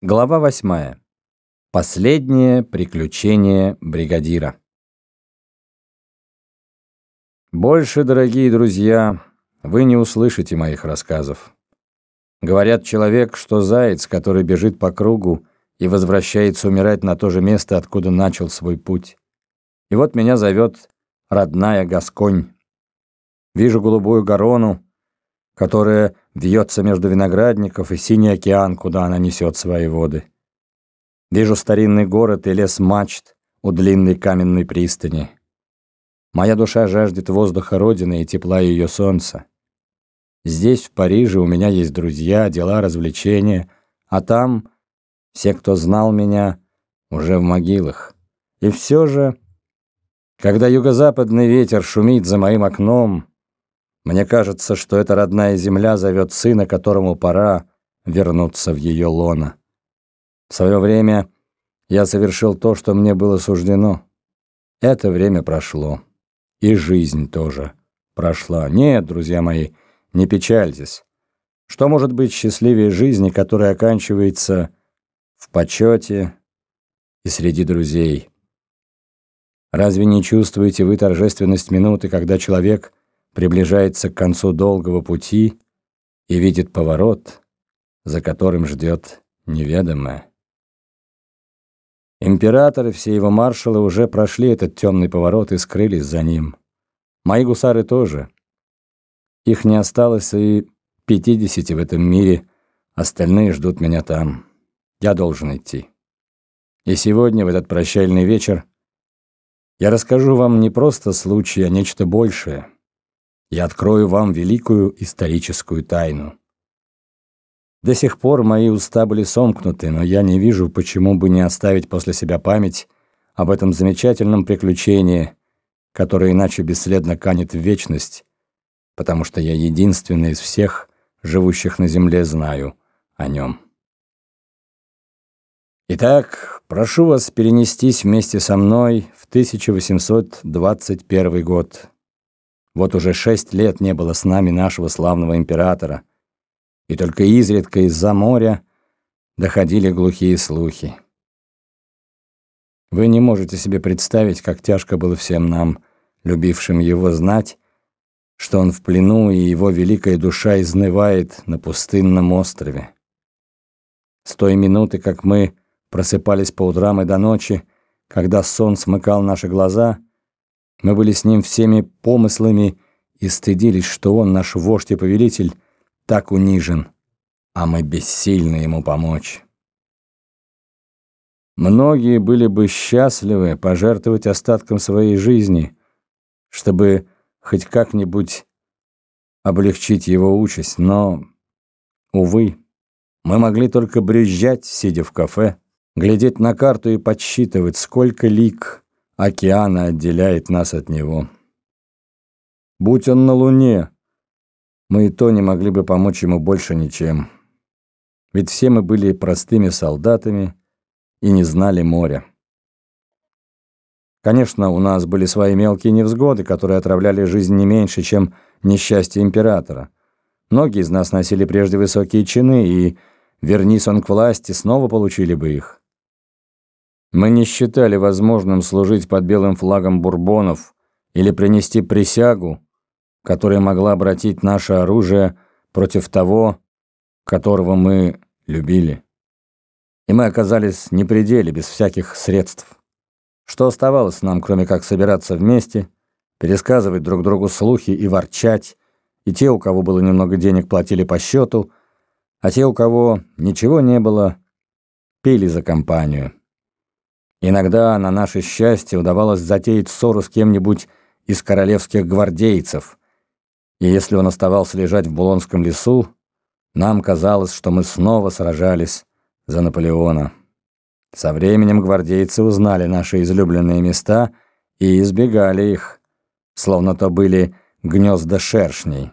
Глава восьмая. Последнее приключение бригадира. Больше, дорогие друзья, вы не услышите моих рассказов. Говорят, человек, что заяц, который бежит по кругу и возвращается умирать на то же место, откуда начал свой путь. И вот меня зовет родная Гасконь. Вижу голубую горону, которая вьется между виноградников и синий океан, куда она несет свои воды. Вижу старинный город и лес мачт у длинной каменной пристани. Моя душа жаждет воздуха Родины и тепла ее солнца. Здесь, в Париже, у меня есть друзья, дела, развлечения, а там все, кто знал меня, уже в могилах. И все же, когда юго-западный ветер шумит за моим окном, мне кажется, что эта родная земля зовет сына, которому пора вернуться в ее лоно. В свое время я совершил то, что мне было суждено. Это время прошло. И жизнь тоже прошла. Нет, друзья мои, не печальтесь. Что может быть счастливее жизни, которая оканчивается в почете и среди друзей? Разве не чувствуете вы торжественность минуты, когда человек приближается к концу долгого пути и видит поворот, за которым ждет неведомое. Император и все его маршалы уже прошли этот темный поворот и скрылись за ним. Мои гусары тоже. Их не осталось и пятидесяти в этом мире, остальные ждут меня там. Я должен идти. И сегодня, в этот прощальный вечер, я расскажу вам не просто случай, а нечто большее — я открою вам великую историческую тайну. До сих пор мои уста были сомкнуты, но я не вижу, почему бы не оставить после себя память об этом замечательном приключении, которое иначе бесследно канет в вечность, потому что я единственный из всех, живущих на земле, знаю о нем. Итак, прошу вас перенестись вместе со мной в 1821 год. Вот уже шесть лет не было с нами нашего славного императора, и только изредка из-за моря доходили глухие слухи. Вы не можете себе представить, как тяжко было всем нам, любившим его, знать, что он в плену, и его великая душа изнывает на пустынном острове. С той минуты, как мы просыпались по утрам и до ночи, когда сон смыкал наши глаза — мы были с ним всеми помыслами и стыдились, что он, наш вождь и повелитель, так унижен, а мы бессильны ему помочь. Многие были бы счастливы пожертвовать остатком своей жизни, чтобы хоть как-нибудь облегчить его участь, но, увы, мы могли только брюзжать, сидя в кафе, глядеть на карту и подсчитывать, сколько лик океана отделяет нас от него. Будь он на Луне, мы и то не могли бы помочь ему больше ничем. Ведь все мы были простыми солдатами и не знали моря. Конечно, у нас были свои мелкие невзгоды, которые отравляли жизнь не меньше, чем несчастье императора. Многие из нас носили прежде высокие чины, и, вернись он к власти, снова получили бы их. Мы не считали возможным служить под белым флагом бурбонов или принести присягу, которая могла обратить наше оружие против того, которого мы любили. И мы оказались не пределе, без всяких средств. Что оставалось нам, кроме как собираться вместе, пересказывать друг другу слухи и ворчать, и те, у кого было немного денег, платили по счету, а те, у кого ничего не было, пили за компанию. Иногда на наше счастье удавалось затеять ссору с кем-нибудь из королевских гвардейцев, и если он оставался лежать в Булонском лесу, нам казалось, что мы снова сражались за Наполеона. Со временем гвардейцы узнали наши излюбленные места и избегали их, словно то были гнезда шершней.